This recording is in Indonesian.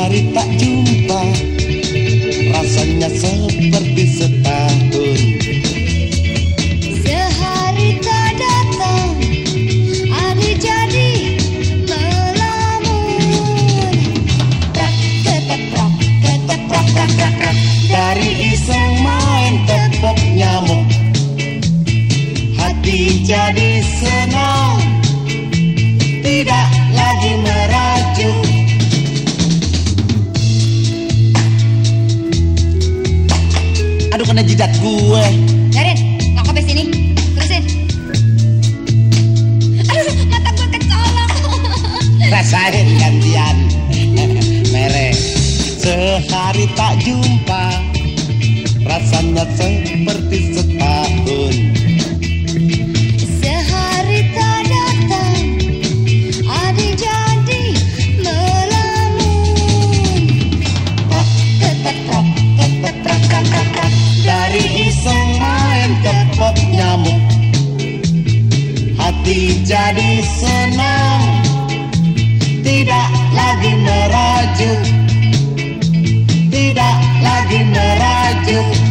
Sehari tak jumpa. Rasanya seperti setahun. Sehari tak datang Adik jadi melamun. Prak keteprak prak prak prak. Dari iseng main tepok nyamuk. Hati jadi senang Aduh kena jidat gue Darin, nggak kopes sini. Terusin. Aduh, mata gue kecolok. Rasain gantian Mere Sehari tak jumpa Rasanya seperti setahun Hati jadi senang. Tidak lagi merajuk. Tidak lagi merajuk